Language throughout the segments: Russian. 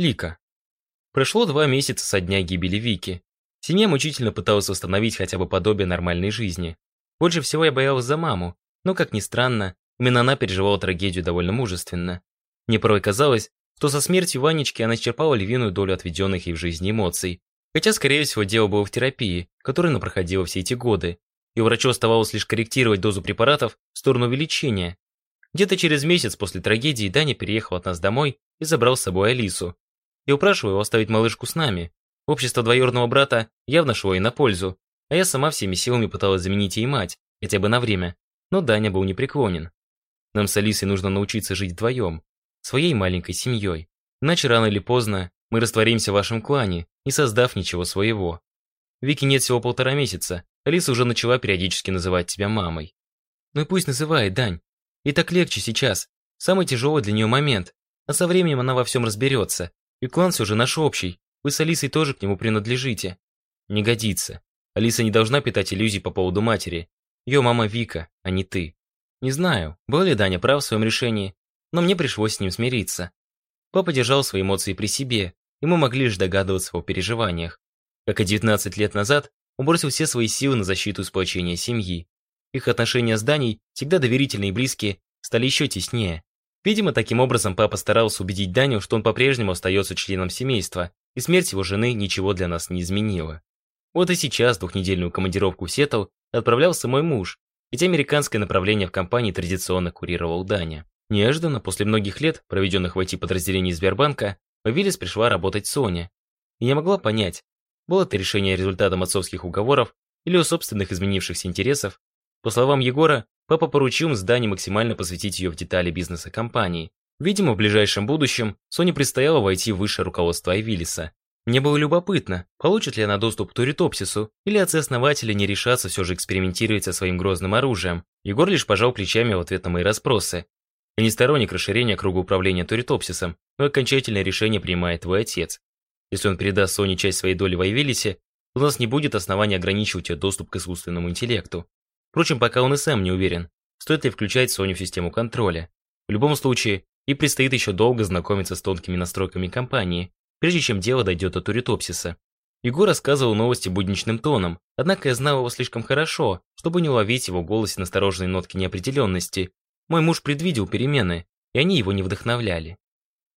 Лика. Прошло два месяца со дня гибели Вики. Семья мучительно пыталась восстановить хотя бы подобие нормальной жизни. Больше всего я боялась за маму, но, как ни странно, именно она переживала трагедию довольно мужественно. Мне порой казалось, что со смертью Ванечки она исчерпала львиную долю отведенных ей в жизни эмоций. Хотя, скорее всего, дело было в терапии, которую она проходила все эти годы. И врачу оставалось лишь корректировать дозу препаратов в сторону увеличения. Где-то через месяц после трагедии Даня переехал от нас домой и забрал с собой Алису. Я упрашивал его оставить малышку с нами. Общество двоюродного брата явно шло ей на пользу, а я сама всеми силами пыталась заменить ей мать, хотя бы на время. Но Даня был непреклонен. Нам с Алисой нужно научиться жить вдвоем, своей маленькой семьей. Иначе рано или поздно мы растворимся в вашем клане, не создав ничего своего. Вики нет всего полтора месяца, Алиса уже начала периодически называть тебя мамой. Ну и пусть называет, Дань. И так легче сейчас. Самый тяжелый для нее момент. А со временем она во всем разберется. И клан все же наш общий. Вы с Алисой тоже к нему принадлежите. Не годится. Алиса не должна питать иллюзий по поводу матери. Ее мама Вика, а не ты. Не знаю, был ли Даня прав в своем решении, но мне пришлось с ним смириться. Папа держал свои эмоции при себе, и мы могли лишь догадываться о переживаниях. Как и 19 лет назад, он бросил все свои силы на защиту и семьи. Их отношения с Даней, всегда доверительные и близкие, стали еще теснее. Видимо, таким образом папа старался убедить Даню, что он по-прежнему остается членом семейства, и смерть его жены ничего для нас не изменила. Вот и сейчас двухнедельную командировку в Сиэтл отправлялся мой муж, ведь американское направление в компании традиционно курировал Даня. Неожиданно, после многих лет, проведенных в IT-подразделении Сбербанка, в Виллис пришла работать Соня. И я могла понять, было это решение результатом отцовских уговоров или у собственных изменившихся интересов. По словам Егора, папа поручил Здане максимально посвятить ее в детали бизнеса компании. Видимо, в ближайшем будущем Соне предстояло войти в высшее руководство Айвиллиса. Мне было любопытно, получит ли она доступ к Туритопсису, или отцы-основатели не решатся все же экспериментировать со своим грозным оружием. Егор лишь пожал плечами в ответ на мои расспросы. Я не сторонник расширения круга управления Туритопсисом, но окончательное решение принимает твой отец. Если он передаст Соне часть своей доли в Айвелисе, у нас не будет основания ограничивать ее доступ к искусственному интеллекту. Впрочем, пока он и сам не уверен, стоит ли включать Соню в систему контроля. В любом случае, и предстоит еще долго знакомиться с тонкими настройками компании, прежде чем дело дойдет до Туритопсиса. Егор рассказывал новости будничным тоном, однако я знал его слишком хорошо, чтобы не уловить его в голосе настороженной нотки неопределенности. Мой муж предвидел перемены, и они его не вдохновляли.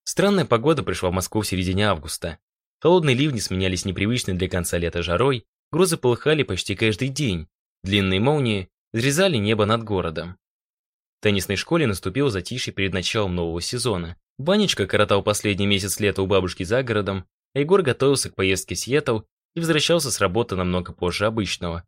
Странная погода пришла в Москву в середине августа. Холодные ливни сменялись непривычной для конца лета жарой, грозы полыхали почти каждый день, длинные молнии взрезали небо над городом. В теннисной школе наступил затишье перед началом нового сезона. Банечка коротал последний месяц лета у бабушки за городом, а Егор готовился к поездке в Сиэтл и возвращался с работы намного позже обычного.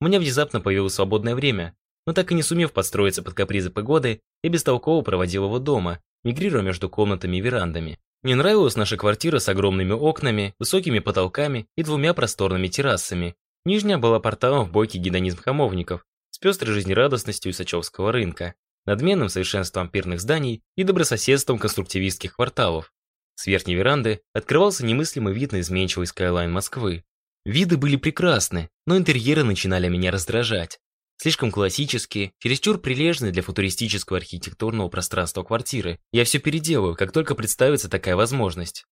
У меня внезапно появилось свободное время, но так и не сумев подстроиться под капризы погоды, я бестолково проводил его дома, мигрируя между комнатами и верандами. Мне нравилась наша квартира с огромными окнами, высокими потолками и двумя просторными террасами. Нижняя была порталом в бойкий гедонизм хамовников, с пестрой жизнерадостностью Исачевского рынка, надменным совершенством пирных зданий и добрососедством конструктивистских кварталов. С верхней веранды открывался немыслимый вид на изменчивый скайлайн Москвы. Виды были прекрасны, но интерьеры начинали меня раздражать. Слишком классические, чересчур прилежные для футуристического архитектурного пространства квартиры. Я все переделаю, как только представится такая возможность.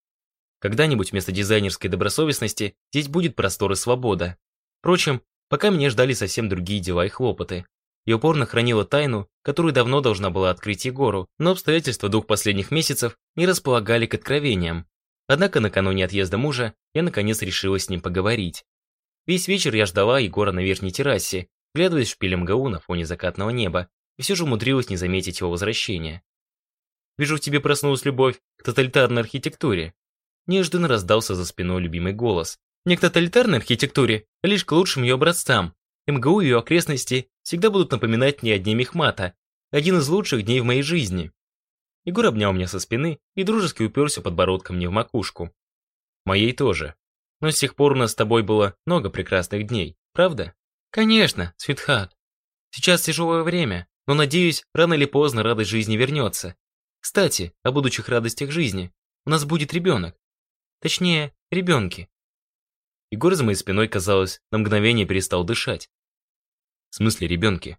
Когда-нибудь вместо дизайнерской добросовестности здесь будет простор и свобода. Впрочем, пока меня ждали совсем другие дела и хлопоты. Я упорно хранила тайну, которую давно должна была открыть Егору, но обстоятельства двух последних месяцев не располагали к откровениям. Однако накануне отъезда мужа я наконец решила с ним поговорить. Весь вечер я ждала Егора на верхней террасе, вглядываясь в шпиль МГУ на фоне закатного неба, и все же умудрилась не заметить его возвращения. «Вижу, в тебе проснулась любовь к тоталитарной архитектуре». Неожиданно раздался за спиной любимый голос. «Не к тоталитарной архитектуре, а лишь к лучшим ее образцам. МГУ и ее окрестности всегда будут напоминать мне о дне Мехмата, один из лучших дней в моей жизни». Егор обнял меня со спины и дружески уперся подбородком мне в макушку. «Моей тоже. Но с тех пор у нас с тобой было много прекрасных дней, правда?» «Конечно, Свитхат. Сейчас тяжелое время, но, надеюсь, рано или поздно радость жизни вернется. Кстати, о будущих радостях жизни. У нас будет ребенок. Точнее, ребенки». Егор за моей спиной, казалось, на мгновение перестал дышать. «В смысле ребенки?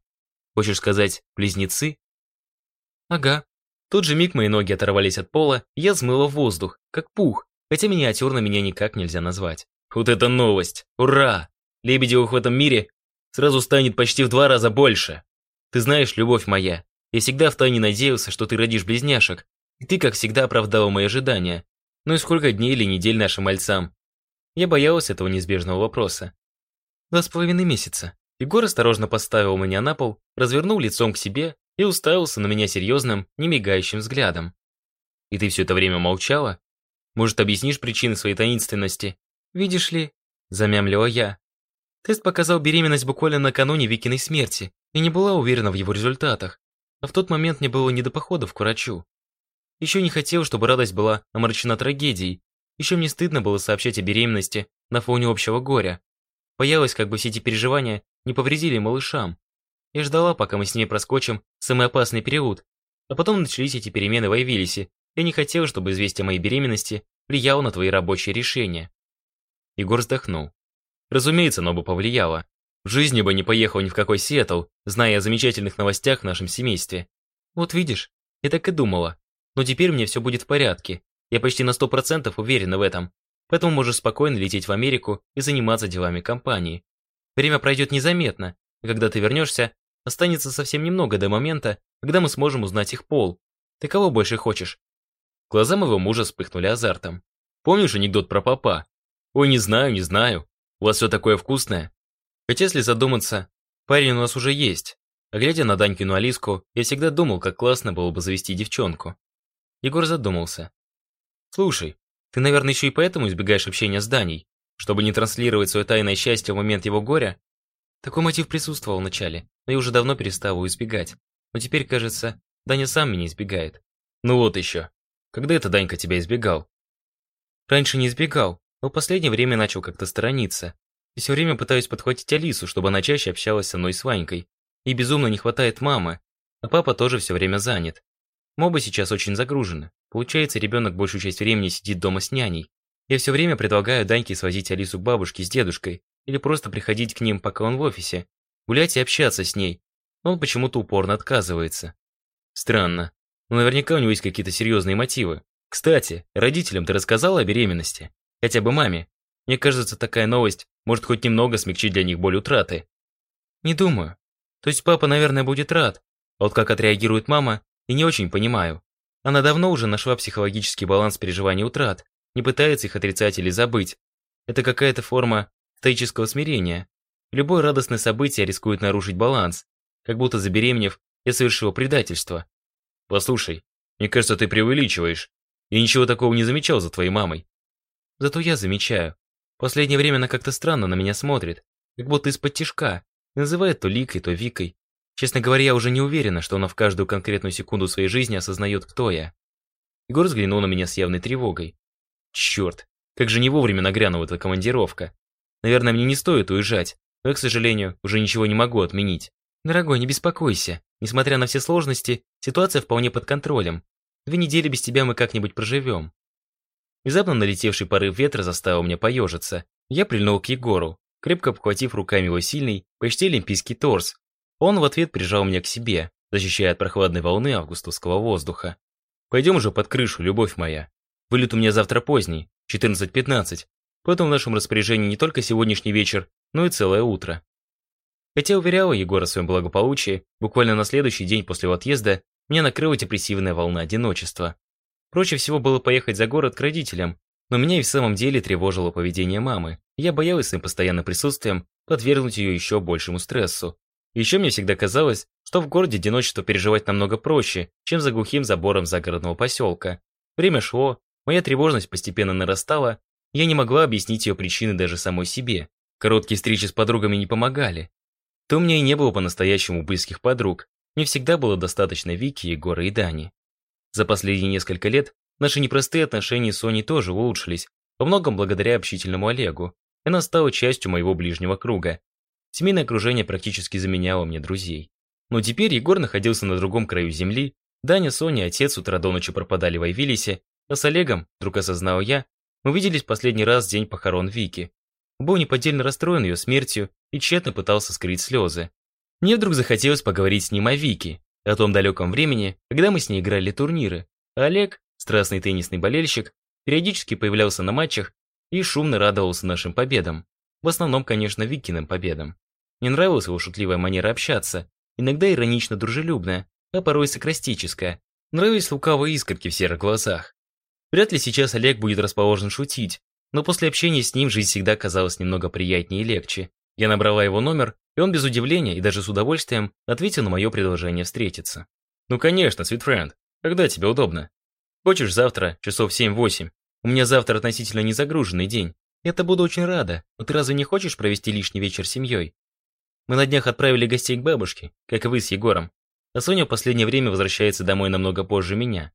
Хочешь сказать, близнецы?» «Ага. тот же миг мои ноги оторвались от пола, я взмыла в воздух, как пух, хотя миниатюрно меня никак нельзя назвать. Вот это новость! Ура! Лебедевых в этом мире сразу станет почти в два раза больше. Ты знаешь, любовь моя, я всегда втайне надеялся, что ты родишь близняшек, и ты, как всегда, оправдала мои ожидания. Ну и сколько дней или недель нашим мальцам? Я боялась этого неизбежного вопроса. Два с половиной месяца. Егор осторожно поставил меня на пол, развернул лицом к себе и уставился на меня серьезным, немигающим взглядом. «И ты все это время молчала? Может, объяснишь причины своей таинственности?» «Видишь ли», — замямлила я. Тест показал беременность буквально накануне Викиной смерти и не была уверена в его результатах. А в тот момент мне было не до похода к врачу. Еще не хотел, чтобы радость была омрачена трагедией. Еще мне стыдно было сообщать о беременности на фоне общего горя. Боялась, как бы все эти переживания не повредили малышам. Я ждала, пока мы с ней проскочим самый опасный период. А потом начались эти перемены в Айвилисе. Я не хотел, чтобы известие о моей беременности влияло на твои рабочие решения. Егор вздохнул. Разумеется, оно бы повлияло. В жизни бы не поехал ни в какой Сиэтл, зная о замечательных новостях в нашем семействе. Вот видишь, я так и думала. Но теперь мне все будет в порядке. Я почти на сто процентов уверена в этом. Поэтому можешь спокойно лететь в Америку и заниматься делами компании. Время пройдет незаметно, и когда ты вернешься, останется совсем немного до момента, когда мы сможем узнать их пол. Ты кого больше хочешь?» Глаза моего мужа вспыхнули азартом. «Помнишь анекдот про папа? Ой, не знаю, не знаю. У вас все такое вкусное. Хотя, если задуматься, парень у нас уже есть. А глядя на Данькину Алиску, я всегда думал, как классно было бы завести девчонку. Егор задумался. «Слушай, ты, наверное, еще и поэтому избегаешь общения с Даней, чтобы не транслировать свое тайное счастье в момент его горя?» Такой мотив присутствовал вначале, но я уже давно перестал его избегать. Но теперь, кажется, Даня сам меня избегает. Ну вот еще. Когда это Данька тебя избегал? Раньше не избегал, но в последнее время начал как-то сторониться. И все время пытаюсь подхватить Алису, чтобы она чаще общалась со мной с Ванькой. И безумно не хватает мамы, а папа тоже все время занят. Моба сейчас очень загружены. Получается, ребенок большую часть времени сидит дома с няней. Я все время предлагаю Даньке свозить Алису к бабушке с дедушкой, или просто приходить к ним, пока он в офисе, гулять и общаться с ней, но он почему-то упорно отказывается. Странно, но наверняка у него есть какие-то серьезные мотивы. Кстати, родителям ты рассказала о беременности? Хотя бы маме. Мне кажется, такая новость может хоть немного смягчить для них боль утраты. Не думаю. То есть папа, наверное, будет рад. А вот как отреагирует мама, и не очень понимаю. Она давно уже нашла психологический баланс переживаний утрат, не пытается их отрицать или забыть. Это какая-то форма стоического смирения. Любое радостное событие рискует нарушить баланс, как будто забеременев, я совершила предательство. Послушай, мне кажется, ты преувеличиваешь. Я ничего такого не замечал за твоей мамой. Зато я замечаю. Последнее время она как-то странно на меня смотрит, как будто из-под тишка, называет то Ликой, то Викой. Честно говоря, я уже не уверена, что она в каждую конкретную секунду своей жизни осознает, кто я. Егор взглянул на меня с явной тревогой. Черт, как же не вовремя нагрянула эта командировка. Наверное, мне не стоит уезжать, но я, к сожалению, уже ничего не могу отменить. Дорогой, не беспокойся. Несмотря на все сложности, ситуация вполне под контролем. Две недели без тебя мы как-нибудь проживем. Внезапно налетевший порыв ветра заставил меня поежиться. Я прильнул к Егору, крепко обхватив руками его сильный, почти олимпийский торс. Он в ответ прижал меня к себе, защищая от прохладной волны августовского воздуха. «Пойдем уже под крышу, любовь моя. Вылет у меня завтра поздний, 14.15, Поэтому в нашем распоряжении не только сегодняшний вечер, но и целое утро. Хотя уверяла Егора о своем благополучии, буквально на следующий день после отъезда меня накрыла депрессивная волна одиночества. Проще всего было поехать за город к родителям, но меня и в самом деле тревожило поведение мамы. Я боялась своим постоянным присутствием подвергнуть ее еще большему стрессу. Еще мне всегда казалось, что в городе одиночество переживать намного проще, чем за глухим забором загородного поселка. Время шло, моя тревожность постепенно нарастала, я не могла объяснить ее причины даже самой себе. Короткие встречи с подругами не помогали. То меня и не было по-настоящему близких подруг. Мне всегда было достаточно Вики, Егора и Дани. За последние несколько лет наши непростые отношения с Соней тоже улучшились, во многом благодаря общительному Олегу. Она стала частью моего ближнего круга. Семейное окружение практически заменяло мне друзей. Но теперь Егор находился на другом краю земли, Даня, Соня и отец утра до ночи пропадали в Айвилисе, а с Олегом, вдруг осознал я, мы виделись последний раз в день похорон Вики. Был неподдельно расстроен ее смертью и тщетно пытался скрыть слезы. Мне вдруг захотелось поговорить с ним о Вике, о том далеком времени, когда мы с ней играли турниры, а Олег, страстный теннисный болельщик, периодически появлялся на матчах и шумно радовался нашим победам. В основном, конечно, Викиным победам. Мне нравилась его шутливая манера общаться, иногда иронично дружелюбная, а порой саркастическая. Нравились лукавые искорки в серых глазах. Вряд ли сейчас Олег будет расположен шутить, но после общения с ним жизнь всегда казалась немного приятнее и легче. Я набрала его номер, и он без удивления и даже с удовольствием ответил на мое предложение встретиться. «Ну конечно, Sweet Когда тебе удобно? Хочешь завтра, часов 7-8? У меня завтра относительно незагруженный день. Я-то буду очень рада, но ты разве не хочешь провести лишний вечер с семьей? Мы на днях отправили гостей к бабушке, как и вы с Егором. А Соня в последнее время возвращается домой намного позже меня.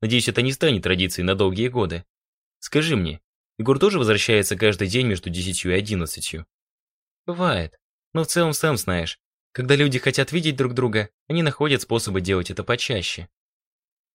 Надеюсь, это не станет традицией на долгие годы. Скажи мне, Егор тоже возвращается каждый день между десятью и одиннадцатью? Бывает. Но в целом сам знаешь, когда люди хотят видеть друг друга, они находят способы делать это почаще.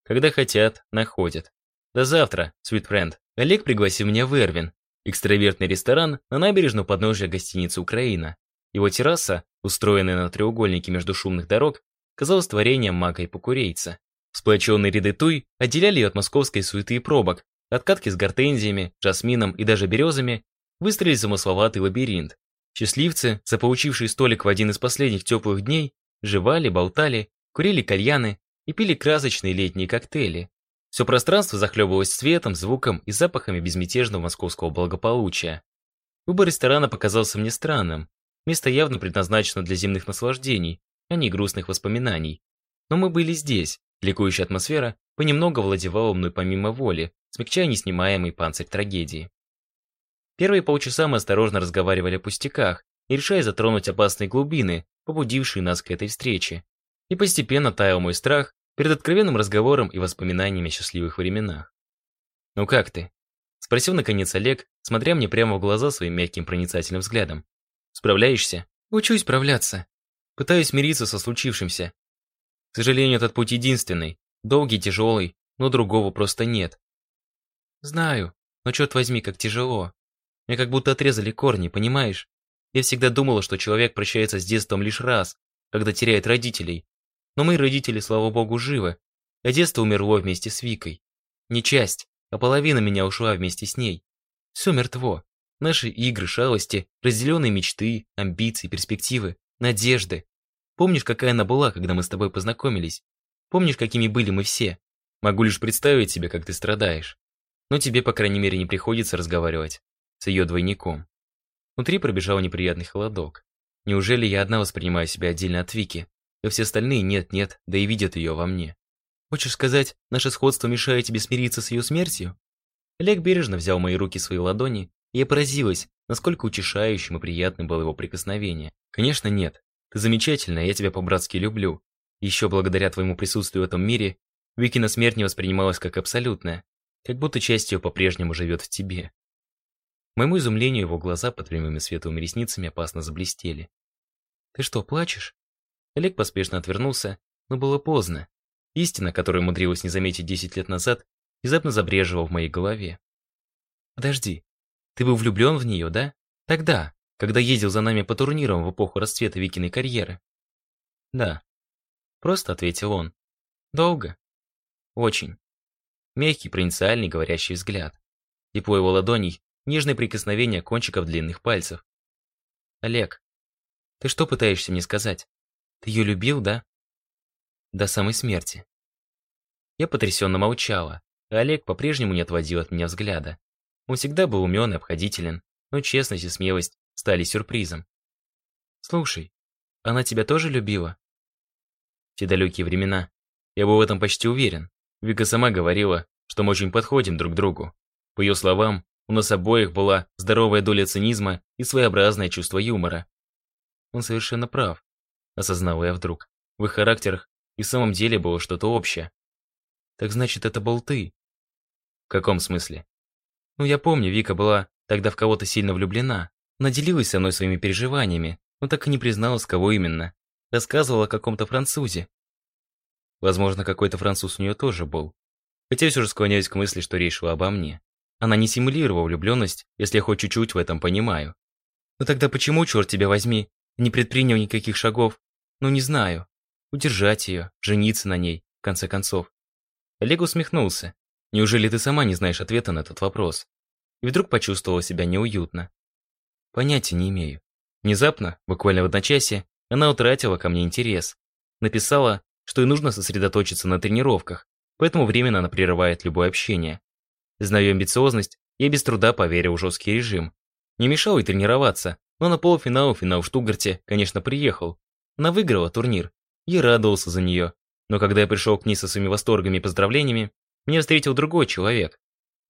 Когда хотят, находят. До завтра, sweet friend. Олег пригласил меня в Эрвин, экстравертный ресторан на набережную подножия гостиницы «Украина». Его терраса, устроенная на треугольнике между шумных дорог, казалась творением мака и покурейца. Сплоченные ряды туй отделяли ее от московской суеты и пробок, откатки с гортензиями, жасмином и даже березами выстроили замысловатый лабиринт. Счастливцы, заполучившие столик в один из последних теплых дней, жевали, болтали, курили кальяны и пили красочные летние коктейли. Все пространство захлебывалось светом, звуком и запахами безмятежного московского благополучия. Выбор ресторана показался мне странным. Место явно предназначено для земных наслаждений, а не грустных воспоминаний. Но мы были здесь. Ликующая атмосфера понемногу владевала мной помимо воли, смягчая неснимаемый панцирь трагедии. Первые полчаса мы осторожно разговаривали о пустяках, не решая затронуть опасные глубины, побудившие нас к этой встрече. И постепенно таял мой страх перед откровенным разговором и воспоминаниями о счастливых временах. «Ну как ты?» — спросил наконец Олег, смотря мне прямо в глаза своим мягким проницательным взглядом. Справляешься? Учусь справляться. Пытаюсь мириться со случившимся. К сожалению, этот путь единственный. Долгий, тяжелый, но другого просто нет. Знаю, но черт возьми, как тяжело. Мне как будто отрезали корни, понимаешь? Я всегда думала, что человек прощается с детством лишь раз, когда теряет родителей. Но мои родители, слава богу, живы, а детство умерло вместе с Викой. Не часть, а половина меня ушла вместе с ней. Все мертво. Наши игры, шалости, разделенные мечты, амбиции, перспективы, надежды. Помнишь, какая она была, когда мы с тобой познакомились? Помнишь, какими были мы все? Могу лишь представить себе, как ты страдаешь. Но тебе, по крайней мере, не приходится разговаривать с ее двойником. Внутри пробежал неприятный холодок. Неужели я одна воспринимаю себя отдельно от Вики, а все остальные нет-нет, да и видят ее во мне? Хочешь сказать, наше сходство мешает тебе смириться с ее смертью? Олег бережно взял мои руки в свои ладони я поразилась, насколько утешающим и приятным было его прикосновение. Конечно, нет. Ты замечательная, я тебя по-братски люблю. Еще благодаря твоему присутствию в этом мире, Викина смерть не воспринималась как абсолютная, как будто часть ее по-прежнему живет в тебе. Моему изумлению его глаза под прямыми светлыми ресницами опасно заблестели. «Ты что, плачешь?» Олег поспешно отвернулся, но было поздно. Истина, которую умудрилась не заметить десять лет назад, внезапно забрежила в моей голове. «Подожди, ты был влюблен в нее, да? Тогда, когда ездил за нами по турнирам в эпоху расцвета Викиной карьеры. Да. Просто ответил он. Долго? Очень. Мягкий, провинциальный, говорящий взгляд. Тепло его ладоней, нежное прикосновение кончиков длинных пальцев. Олег, ты что пытаешься мне сказать? Ты ее любил, да? До самой смерти. Я потрясенно молчала, а Олег по-прежнему не отводил от меня взгляда. Он всегда был умен и обходителен, но честность и смелость стали сюрпризом. «Слушай, она тебя тоже любила?» В те далекие времена я был в этом почти уверен. Вика сама говорила, что мы очень подходим друг другу. По ее словам, у нас обоих была здоровая доля цинизма и своеобразное чувство юмора. Он совершенно прав, осознал я вдруг. В их характерах и в самом деле было что-то общее. Так значит, это был ты? В каком смысле? Ну, я помню, Вика была тогда в кого-то сильно влюблена. Наделилась со мной своими переживаниями, но так и не призналась, кого именно. Рассказывала о каком-то французе. Возможно, какой-то француз у нее тоже был. Хотя все же склоняюсь к мысли, что речь шла обо мне. Она не симулировала влюбленность, если я хоть чуть-чуть в этом понимаю. Но тогда почему, черт тебя возьми, не предпринял никаких шагов? Ну, не знаю. удержать ее, жениться на ней, в конце концов. Олег усмехнулся. Неужели ты сама не знаешь ответа на этот вопрос? И вдруг почувствовала себя неуютно. Понятия не имею. Внезапно, буквально в одночасье, она утратила ко мне интерес. Написала, что ей нужно сосредоточиться на тренировках, поэтому временно она прерывает любое общение. Знаю амбициозность, я без труда поверил в жесткий режим. Не мешал ей тренироваться, но на полуфинал финал в Штутгарте, конечно, приехал. Она выиграла турнир. Я радовался за нее. Но когда я пришел к ней со своими восторгами и поздравлениями, меня встретил другой человек.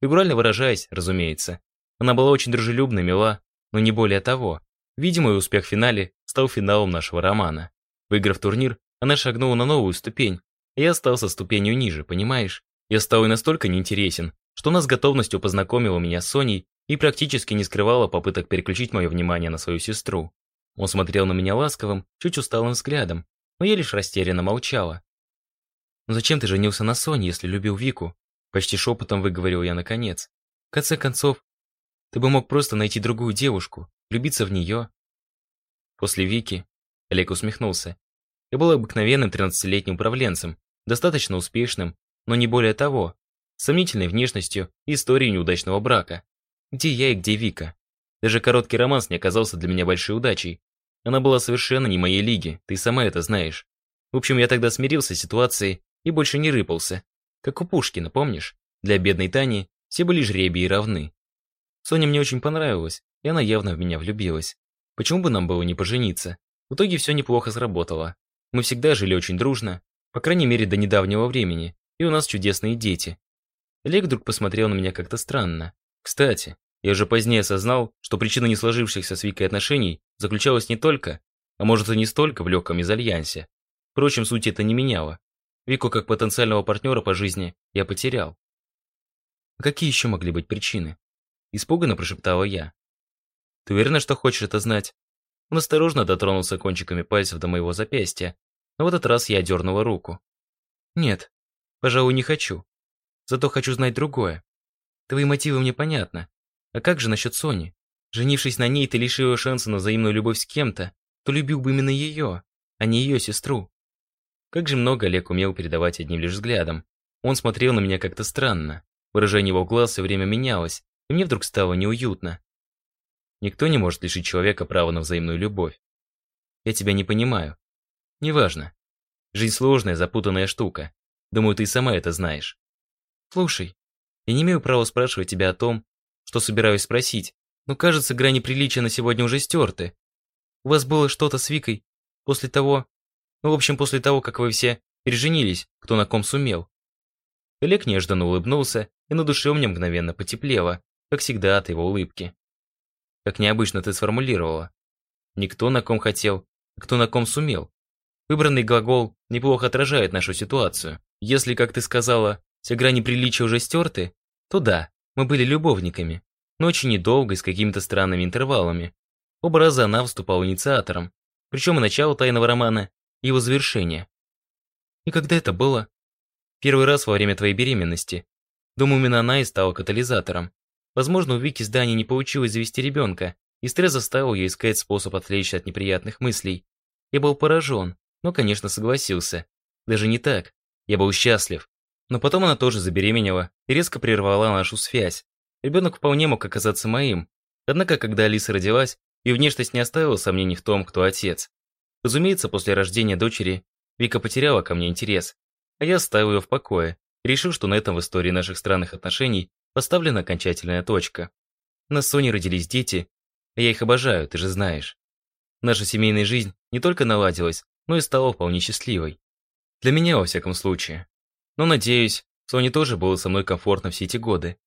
Фигурально выражаясь, разумеется. Она была очень дружелюбна, мила, но не более того. Видимый успех в финале стал финалом нашего романа. Выиграв турнир, она шагнула на новую ступень, и я остался ступенью ниже, понимаешь? Я стал и настолько неинтересен, что она с готовностью познакомила меня с Соней и практически не скрывала попыток переключить мое внимание на свою сестру. Он смотрел на меня ласковым, чуть усталым взглядом, но я лишь растерянно молчала. «Но зачем ты женился на Соне, если любил Вику?» Почти шепотом выговорил я наконец. «В конце концов, ты бы мог просто найти другую девушку, влюбиться в нее». После Вики Олег усмехнулся. Я был обыкновенным 13-летним управленцем, достаточно успешным, но не более того, сомнительной внешностью и историей неудачного брака. Где я и где Вика? Даже короткий романс не оказался для меня большой удачей. Она была совершенно не моей лиги, ты сама это знаешь. В общем, я тогда смирился с ситуацией и больше не рыпался. Как у Пушкина, помнишь? Для бедной Тани все были жребии равны. Соня мне очень понравилась, и она явно в меня влюбилась. Почему бы нам было не пожениться? В итоге все неплохо сработало. Мы всегда жили очень дружно, по крайней мере до недавнего времени, и у нас чудесные дети. Олег вдруг посмотрел на меня как-то странно. Кстати, я уже позднее осознал, что причина не сложившихся с Викой отношений заключалась не только, а может и не столько в легком изальянсе. Впрочем, суть это не меняло. Вику как потенциального партнера по жизни я потерял. А какие еще могли быть причины? Испуганно прошептала я. Ты уверена, что хочешь это знать? Он осторожно дотронулся кончиками пальцев до моего запястья, но в этот раз я дернула руку. Нет, пожалуй, не хочу. Зато хочу знать другое. Твои мотивы мне понятны. А как же насчет Сони? Женившись на ней, ты лишила шанса на взаимную любовь с кем-то, кто любил бы именно ее, а не ее сестру. Как же много Олег умел передавать одним лишь взглядом. Он смотрел на меня как-то странно. Выражение его глаз все время менялось, и мне вдруг стало неуютно. Никто не может лишить человека права на взаимную любовь. Я тебя не понимаю. Неважно. Жизнь сложная, запутанная штука. Думаю, ты и сама это знаешь. Слушай, я не имею права спрашивать тебя о том, что собираюсь спросить, но кажется, грани приличия на сегодня уже стерты. У вас было что-то с Викой после того... Ну, в общем, после того, как вы все переженились, кто на ком сумел. Олег неожиданно улыбнулся, и на душе у меня мгновенно потеплело, как всегда от его улыбки. Как необычно ты сформулировала. Никто на ком хотел, а кто на ком сумел. Выбранный глагол неплохо отражает нашу ситуацию. Если, как ты сказала, все грани приличия уже стерты, то да, мы были любовниками, но очень недолго и с какими-то странными интервалами. Оба раза она выступала инициатором, причем и начало тайного романа, его завершение. И когда это было? Первый раз во время твоей беременности. Думаю, именно она и стала катализатором. Возможно, у Вики с Дани не получилось завести ребенка, и стресс заставил ее искать способ отвлечься от неприятных мыслей. Я был поражен, но, конечно, согласился. Даже не так. Я был счастлив. Но потом она тоже забеременела и резко прервала нашу связь. Ребенок вполне мог оказаться моим. Однако, когда Алиса родилась, ее внешность не оставила сомнений в том, кто отец. Разумеется, после рождения дочери Вика потеряла ко мне интерес, а я оставил ее в покое, решив, что на этом в истории наших странных отношений поставлена окончательная точка. На Соне родились дети, а я их обожаю, ты же знаешь. Наша семейная жизнь не только наладилась, но и стала вполне счастливой. Для меня, во всяком случае. Но, надеюсь, Соне тоже было со мной комфортно все эти годы.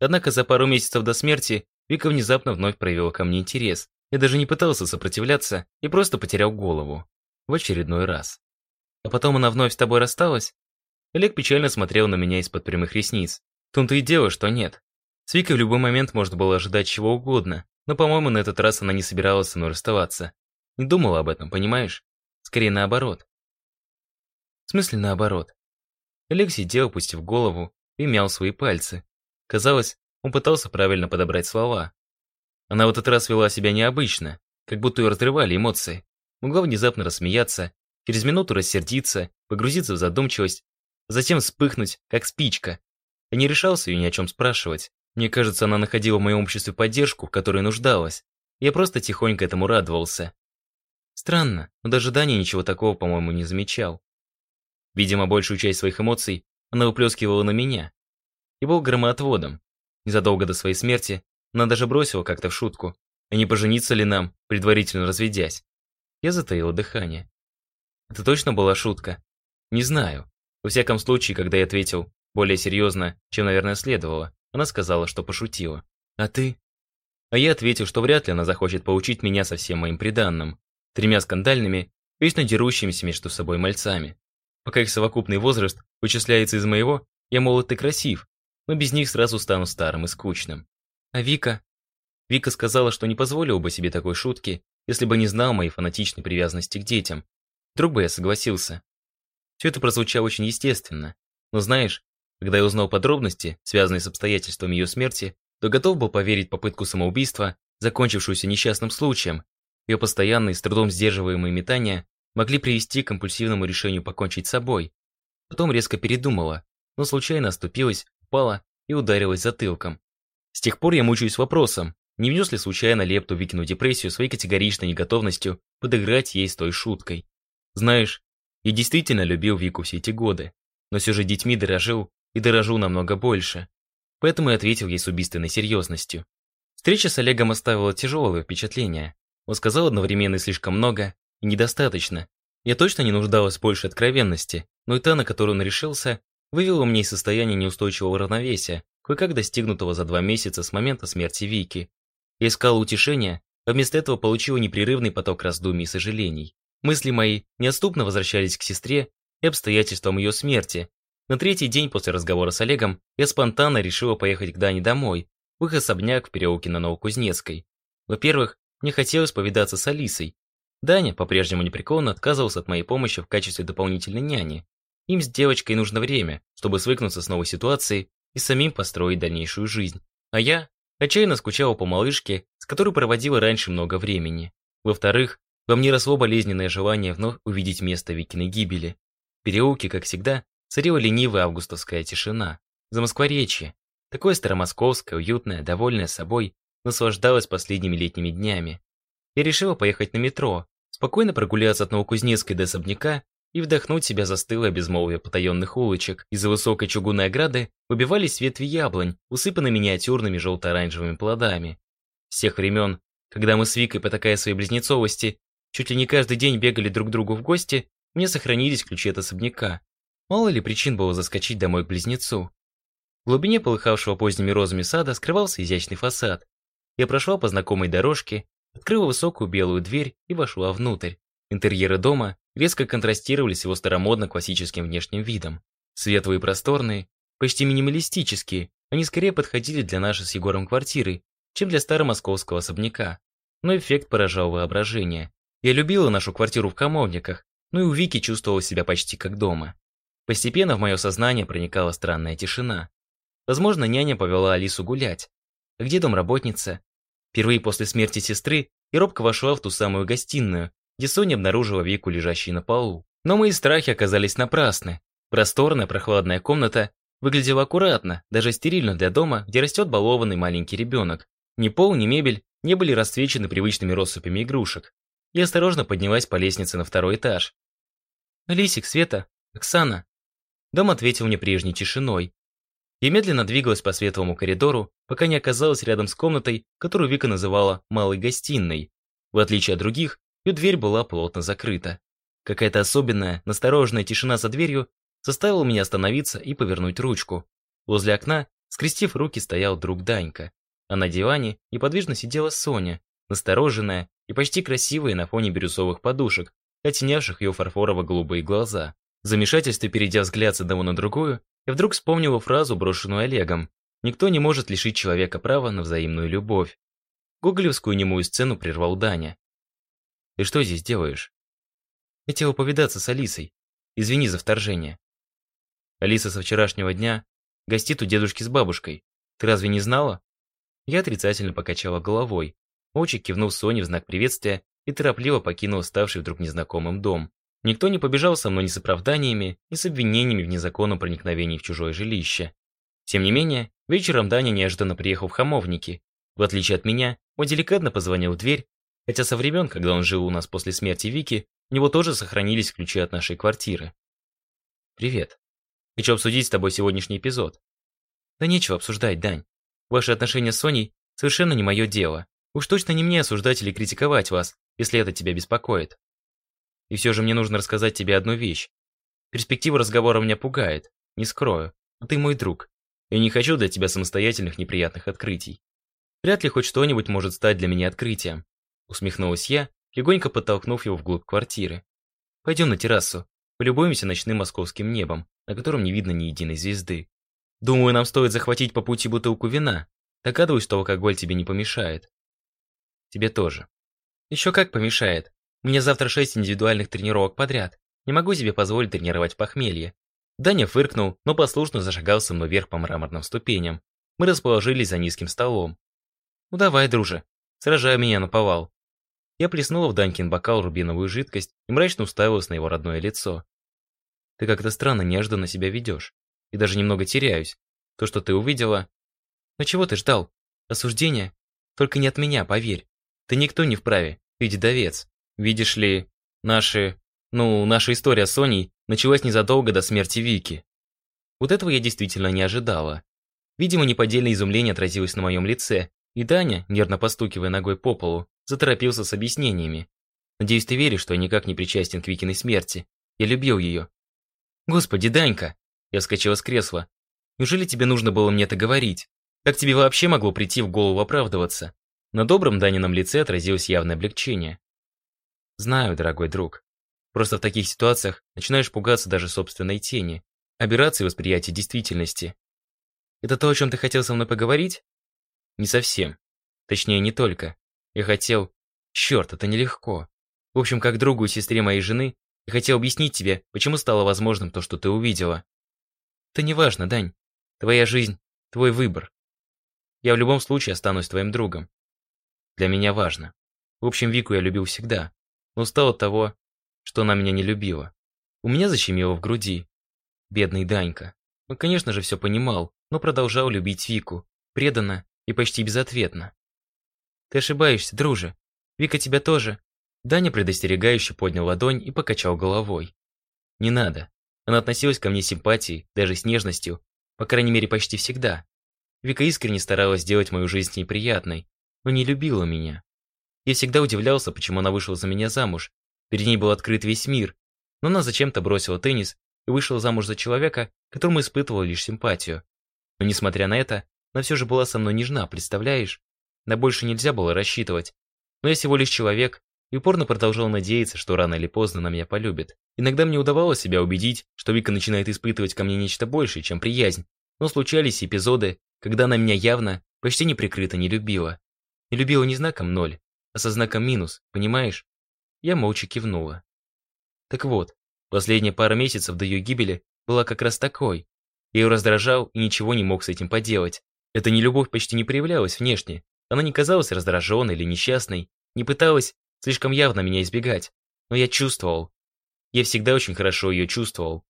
Однако за пару месяцев до смерти Вика внезапно вновь проявила ко мне интерес. Я даже не пытался сопротивляться и просто потерял голову. В очередной раз. А потом она вновь с тобой рассталась? Олег печально смотрел на меня из-под прямых ресниц. В том-то и дело, что нет. С Викой в любой момент можно было ожидать чего угодно, но, по-моему, на этот раз она не собиралась со мной расставаться. Не думала об этом, понимаешь? Скорее наоборот. В смысле наоборот? Олег сидел, опустив голову, и мял свои пальцы. Казалось, он пытался правильно подобрать слова. Она в этот раз вела себя необычно, как будто ее разрывали эмоции. Могла внезапно рассмеяться через минуту рассердиться, погрузиться в задумчивость, затем вспыхнуть, как спичка. Я не решался ее ни о чем спрашивать. Мне кажется, она находила в моем обществе поддержку, в которой нуждалась. Я просто тихонько этому радовался. Странно, но даже Даня ничего такого, по-моему, не замечал. Видимо, большую часть своих эмоций она выплескивала на меня. И был громоотводом. Незадолго до своей смерти она даже бросила как-то в шутку, а не пожениться ли нам, предварительно разведясь. Я затаила дыхание. Это точно была шутка? Не знаю. Во всяком случае, когда я ответил более серьезно, чем, наверное, следовало, она сказала, что пошутила. А ты? А я ответил, что вряд ли она захочет поучить меня со всем моим приданным. Тремя скандальными, вечно дерущимися между собой мальцами. Пока их совокупный возраст вычисляется из моего, я молод и красив, но без них сразу стану старым и скучным. А Вика? Вика сказала, что не позволила бы себе такой шутки, если бы не знал моей фанатичной привязанности к детям. Вдруг бы я согласился. Все это прозвучало очень естественно. Но знаешь, когда я узнал подробности, связанные с обстоятельствами ее смерти, то готов был поверить попытку самоубийства, закончившуюся несчастным случаем. Ее постоянные, с трудом сдерживаемые метания могли привести к компульсивному решению покончить с собой. Потом резко передумала, но случайно оступилась, упала и ударилась затылком. С тех пор я мучаюсь вопросом, не внес ли случайно Лепту Викину депрессию своей категоричной неготовностью подыграть ей с той шуткой. Знаешь, я действительно любил Вику все эти годы, но все же детьми дорожил и дорожу намного больше. Поэтому я ответил ей с убийственной серьезностью. Встреча с Олегом оставила тяжелое впечатление. Он сказал одновременно слишком много и недостаточно. Я точно не нуждалась в большей откровенности, но и та, на которую он решился, вывела меня из состояния неустойчивого равновесия, кое-как достигнутого за два месяца с момента смерти Вики. Я искала утешения, а вместо этого получила непрерывный поток раздумий и сожалений. Мысли мои неотступно возвращались к сестре и обстоятельствам ее смерти. На третий день после разговора с Олегом я спонтанно решила поехать к Дане домой, в их особняк в переулке на Новокузнецкой. Во-первых, мне хотелось повидаться с Алисой. Даня по-прежнему непреклонно отказывался от моей помощи в качестве дополнительной няни. Им с девочкой нужно время, чтобы свыкнуться с новой ситуацией и самим построить дальнейшую жизнь. А я отчаянно скучала по малышке, с которой проводила раньше много времени. Во-вторых, во мне росло болезненное желание вновь увидеть место Викиной гибели. В переулке, как всегда, царила ленивая августовская тишина. За Москворечье, такое старомосковское, уютное, довольное собой, наслаждалась последними летними днями. Я решила поехать на метро, спокойно прогуляться от Новокузнецкой до особняка и вдохнуть себя застылое безмолвие потаенных улочек. Из-за высокой чугунной ограды выбивались ветви яблонь, усыпанные миниатюрными желто-оранжевыми плодами. С тех времен, когда мы с Викой, потакая своей близнецовости, чуть ли не каждый день бегали друг к другу в гости, мне сохранились ключи от особняка. Мало ли причин было заскочить домой к близнецу. В глубине полыхавшего поздними розами сада скрывался изящный фасад. Я прошла по знакомой дорожке, открыла высокую белую дверь и вошла внутрь. Интерьеры дома резко контрастировали с его старомодно-классическим внешним видом. Светлые и просторные, почти минималистические, они скорее подходили для нашей с Егором квартиры, чем для старомосковского особняка. Но эффект поражал воображение. Я любила нашу квартиру в Камовниках, но и у Вики чувствовала себя почти как дома. Постепенно в мое сознание проникала странная тишина. Возможно, няня повела Алису гулять. А где домработница? Впервые после смерти сестры я робко вошла в ту самую гостиную, Соня обнаружила Вику, лежащей на полу. Но мои страхи оказались напрасны. Просторная, прохладная комната выглядела аккуратно, даже стерильно для дома, где растет балованный маленький ребенок. Ни пол, ни мебель не были расцвечены привычными россыпями игрушек. Я осторожно поднялась по лестнице на второй этаж. «Лисик, Света, Оксана!» Дом ответил мне прежней тишиной. Я медленно двигалась по светлому коридору, пока не оказалась рядом с комнатой, которую Вика называла «малой гостиной». В отличие от других, ее дверь была плотно закрыта. Какая-то особенная, настороженная тишина за дверью заставила меня остановиться и повернуть ручку. Возле окна, скрестив руки, стоял друг Данька, а на диване неподвижно сидела Соня, настороженная и почти красивая на фоне бирюзовых подушек, оттенявших ее фарфорово-голубые глаза. В замешательстве, перейдя взгляд с одного на другую, я вдруг вспомнила фразу, брошенную Олегом. «Никто не может лишить человека права на взаимную любовь». Гоголевскую немую сцену прервал Даня. «Ты что здесь делаешь?» «Хотела повидаться с Алисой. Извини за вторжение». Алиса со вчерашнего дня гостит у дедушки с бабушкой. Ты разве не знала? Я отрицательно покачала головой. Молча кивнул Соне в знак приветствия и торопливо покинул ставший вдруг незнакомым дом. Никто не побежал со мной ни с оправданиями, ни с обвинениями в незаконном проникновении в чужое жилище. Тем не менее, вечером Даня неожиданно приехал в Хамовники. В отличие от меня, он деликатно позвонил в дверь, хотя со времен, когда он жил у нас после смерти Вики, у него тоже сохранились ключи от нашей квартиры. «Привет. Хочу обсудить с тобой сегодняшний эпизод». «Да нечего обсуждать, Дань. Ваши отношения с Соней совершенно не мое дело. Уж точно не мне осуждать или критиковать вас, если это тебя беспокоит. И все же мне нужно рассказать тебе одну вещь. Перспектива разговора меня пугает, не скрою. Но ты мой друг. Я не хочу для тебя самостоятельных неприятных открытий. Вряд ли хоть что-нибудь может стать для меня открытием. Усмехнулась я, легонько подтолкнув его вглубь квартиры. Пойдем на террасу, полюбуемся ночным московским небом, на котором не видно ни единой звезды. Думаю, нам стоит захватить по пути бутылку вина. Догадываюсь, что алкоголь тебе не помешает. Тебе тоже. Еще как помешает. Мне завтра шесть индивидуальных тренировок подряд. Не могу себе позволить тренировать похмелье. Даня фыркнул, но послушно зашагал со мной вверх по мраморным ступеням. Мы расположились за низким столом. «Ну давай, друже, сражай меня на повал». Я плеснула в Данькин бокал рубиновую жидкость и мрачно уставилась на его родное лицо. «Ты как-то странно неожиданно себя ведешь. И даже немного теряюсь. То, что ты увидела...» «Но чего ты ждал? Осуждение? Только не от меня, поверь. Ты никто не вправе, ты дедовец. Видишь ли, наши... Ну, наша история с Соней началась незадолго до смерти Вики. Вот этого я действительно не ожидала. Видимо, неподдельное изумление отразилось на моем лице, и Даня, нервно постукивая ногой по полу, заторопился с объяснениями. «Надеюсь, ты веришь, что я никак не причастен к Викиной смерти. Я любил ее». «Господи, Данька!» Я вскочила с кресла. «Неужели тебе нужно было мне это говорить? Как тебе вообще могло прийти в голову оправдываться?» На добром Данином лице отразилось явное облегчение. «Знаю, дорогой друг. Просто в таких ситуациях начинаешь пугаться даже собственной тени, операции восприятия действительности. Это то, о чем ты хотел со мной поговорить? Не совсем. Точнее, не только. Я хотел... Черт, это нелегко. В общем, как другу и сестре моей жены, я хотел объяснить тебе, почему стало возможным то, что ты увидела. Это не важно, Дань. Твоя жизнь, твой выбор. Я в любом случае останусь твоим другом. Для меня важно. В общем, Вику я любил всегда, но устал от того, что она меня не любила. У меня защемило в груди. Бедный Данька. Он, конечно же, все понимал, но продолжал любить Вику, преданно и почти безответно. «Ты ошибаешься, друже. Вика тебя тоже». Даня предостерегающе поднял ладонь и покачал головой. «Не надо. Она относилась ко мне с симпатией, даже с нежностью, по крайней мере, почти всегда. Вика искренне старалась сделать мою жизнь неприятной, но не любила меня. Я всегда удивлялся, почему она вышла за меня замуж. Перед ней был открыт весь мир. Но она зачем-то бросила теннис и вышла замуж за человека, которому испытывала лишь симпатию. Но несмотря на это, она все же была со мной нежна, представляешь? На больше нельзя было рассчитывать. Но я всего лишь человек и упорно продолжал надеяться, что рано или поздно она меня полюбит. Иногда мне удавалось себя убедить, что Вика начинает испытывать ко мне нечто большее, чем приязнь. Но случались эпизоды, когда она меня явно, почти неприкрыто не любила. И любила не знаком ноль, а со знаком минус, понимаешь? Я молча кивнула. Так вот, последняя пара месяцев до ее гибели была как раз такой. Я ее раздражал и ничего не мог с этим поделать. Эта нелюбовь почти не проявлялась внешне. Она не казалась раздраженной или несчастной, не пыталась слишком явно меня избегать. Но я чувствовал. Я всегда очень хорошо ее чувствовал.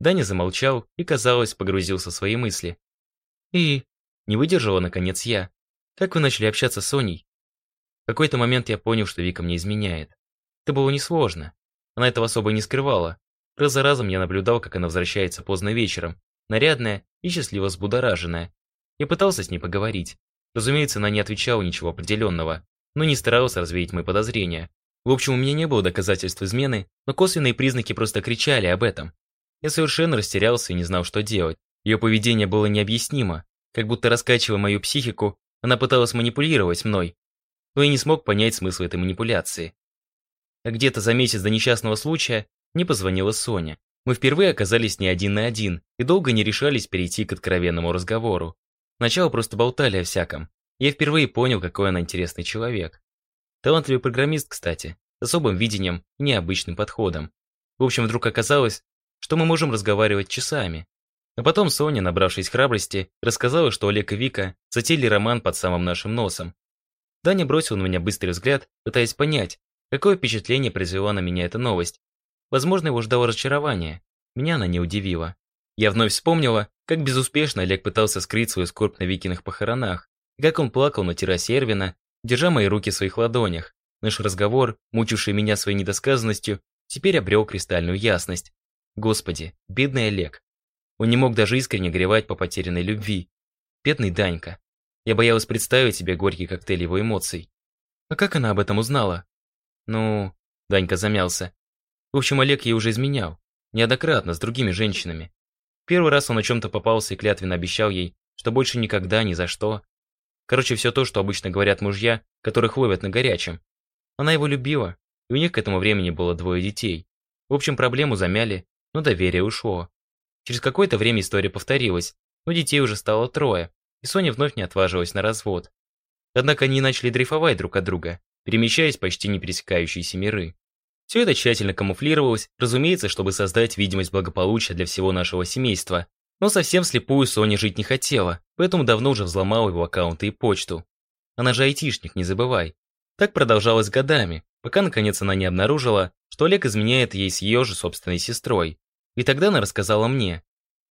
Даня замолчал и, казалось, погрузился в свои мысли. И не выдержала, наконец, я. Как вы начали общаться с Соней? В какой-то момент я понял, что Вика мне изменяет. Это было несложно. Она этого особо не скрывала. Раз за разом я наблюдал, как она возвращается поздно вечером, нарядная и счастливо взбудораженная. Я пытался с ней поговорить. Разумеется, она не отвечала ничего определенного, но не старался развеять мои подозрения. В общем, у меня не было доказательств измены, но косвенные признаки просто кричали об этом. Я совершенно растерялся и не знал, что делать. Ее поведение было необъяснимо, как будто раскачивая мою психику, она пыталась манипулировать мной, но я не смог понять смысл этой манипуляции. А где-то за месяц до несчастного случая мне позвонила Соня. Мы впервые оказались не один на один и долго не решались перейти к откровенному разговору. Сначала просто болтали о всяком. Я впервые понял, какой она интересный человек. Талантливый программист, кстати, с особым видением и необычным подходом. В общем, вдруг оказалось, что мы можем разговаривать часами. А потом Соня, набравшись храбрости, рассказала, что Олег и Вика затеяли роман под самым нашим носом. Даня бросил на меня быстрый взгляд, пытаясь понять, какое впечатление произвела на меня эта новость. Возможно, его ждало разочарование. Меня она не удивила. Я вновь вспомнила, как безуспешно Олег пытался скрыть свою скорбь на Викиных похоронах, и как он плакал на террасе Эрвина, держа мои руки в своих ладонях. Наш разговор, мучивший меня своей недосказанностью, теперь обрел кристальную ясность. Господи, бедный Олег. Он не мог даже искренне горевать по потерянной любви. Бедный Данька. Я боялась представить себе горький коктейль его эмоций. А как она об этом узнала? Ну, Данька замялся. В общем, Олег ей уже изменял. Неоднократно, с другими женщинами. Первый раз он о чем-то попался и клятвенно обещал ей, что больше никогда, ни за что. Короче, все то, что обычно говорят мужья, которых ловят на горячем. Она его любила, и у них к этому времени было двое детей. В общем, проблему замяли, но доверие ушло. Через какое-то время история повторилась, но детей уже стало трое, и Соня вновь не отважилась на развод. Однако они начали дрейфовать друг от друга, перемещаясь почти не пересекающиеся миры. Все это тщательно камуфлировалось, разумеется, чтобы создать видимость благополучия для всего нашего семейства. Но совсем слепую Соня жить не хотела, поэтому давно уже взломала его аккаунты и почту. Она же айтишник, не забывай. Так продолжалось годами, пока наконец она не обнаружила, что Олег изменяет ей с ее же собственной сестрой. И тогда она рассказала мне.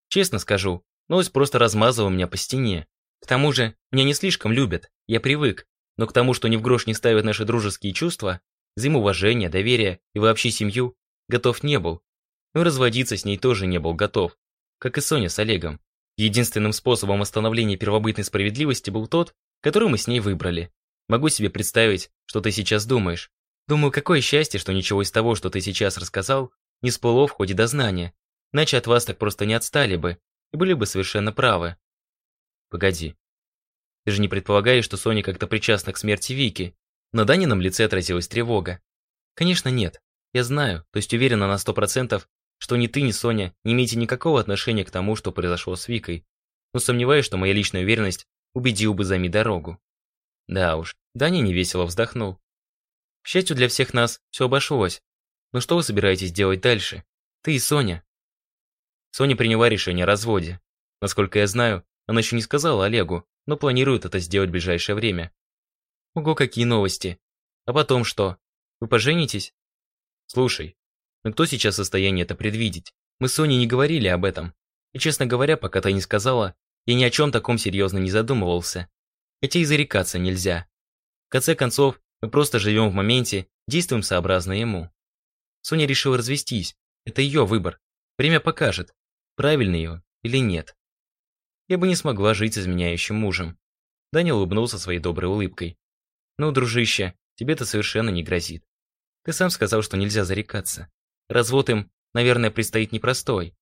Честно скажу, новость просто размазала меня по стене. К тому же, меня не слишком любят, я привык. Но к тому, что ни в грош не ставят наши дружеские чувства, взаимоуважение, доверие и вообще семью, готов не был. Но разводиться с ней тоже не был готов. Как и Соня с Олегом. Единственным способом остановления первобытной справедливости был тот, который мы с ней выбрали. Могу себе представить, что ты сейчас думаешь. Думаю, какое счастье, что ничего из того, что ты сейчас рассказал, не всплыло в ходе дознания. Иначе от вас так просто не отстали бы и были бы совершенно правы. Погоди. Ты же не предполагаешь, что Соня как-то причастна к смерти Вики. На Данином лице отразилась тревога. Конечно, нет. Я знаю, то есть уверена на сто процентов, что ни ты, ни Соня не имеете никакого отношения к тому, что произошло с Викой. Но сомневаюсь, что моя личная уверенность убедила бы займи дорогу. Да уж, Даня невесело вздохнул. К счастью для всех нас, все обошлось. Но что вы собираетесь делать дальше? Ты и Соня. Соня приняла решение о разводе. Насколько я знаю, она еще не сказала Олегу, но планирует это сделать в ближайшее время. Ого, какие новости. А потом что? Вы поженитесь? Слушай, ну кто сейчас в состоянии это предвидеть? Мы с Соней не говорили об этом. И, честно говоря, пока ты не сказала, я ни о чем таком серьезно не задумывался. Хотя и зарекаться нельзя. В конце концов, мы просто живем в моменте, действуем сообразно ему. Соня решила развестись. Это ее выбор. Время покажет, правильно ее или нет. Я бы не смогла жить с изменяющим мужем. Даня улыбнулся своей доброй улыбкой. «Ну, дружище, тебе это совершенно не грозит. Ты сам сказал, что нельзя зарекаться. Развод им, наверное, предстоит непростой.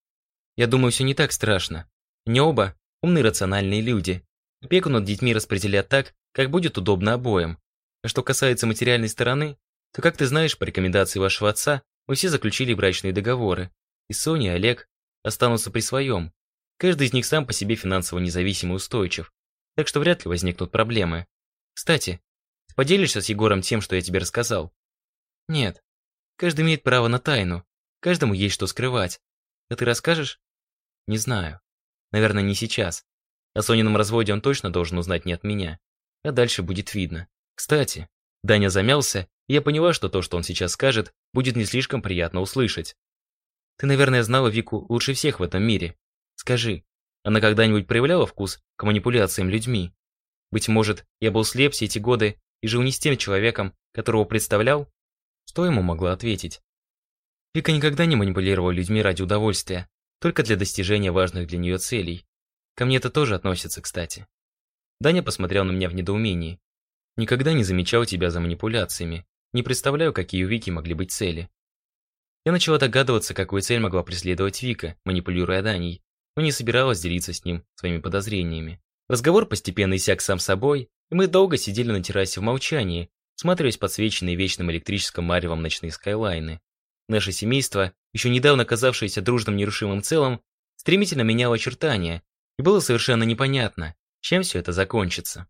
Я думаю, все не так страшно. Не оба умные рациональные люди. Опеку над детьми распределят так, как будет удобно обоим. А что касается материальной стороны, то, как ты знаешь, по рекомендации вашего отца, мы все заключили брачные договоры. И Соня, и Олег останутся при своем. Каждый из них сам по себе финансово независим и устойчив. Так что вряд ли возникнут проблемы. Кстати, Поделишься с Егором тем, что я тебе рассказал? Нет. Каждый имеет право на тайну. Каждому есть что скрывать. А ты расскажешь? Не знаю. Наверное, не сейчас. О Сонином разводе он точно должен узнать не от меня. А дальше будет видно. Кстати, Даня замялся, и я поняла, что то, что он сейчас скажет, будет не слишком приятно услышать. Ты, наверное, знала Вику лучше всех в этом мире. Скажи, она когда-нибудь проявляла вкус к манипуляциям людьми? Быть может, я был слеп все эти годы и жил не с тем человеком, которого представлял? Что ему могла ответить? Вика никогда не манипулировала людьми ради удовольствия, только для достижения важных для нее целей. Ко мне это тоже относится, кстати. Даня посмотрел на меня в недоумении. Никогда не замечал тебя за манипуляциями. Не представляю, какие у Вики могли быть цели. Я начала догадываться, какую цель могла преследовать Вика, манипулируя Даней, но не собиралась делиться с ним своими подозрениями. Разговор постепенно иссяк сам собой, и мы долго сидели на террасе в молчании, смотрясь подсвеченные вечным электрическим маревом ночные скайлайны. Наше семейство, еще недавно казавшееся дружным нерушимым целым, стремительно меняло очертания, и было совершенно непонятно, чем все это закончится.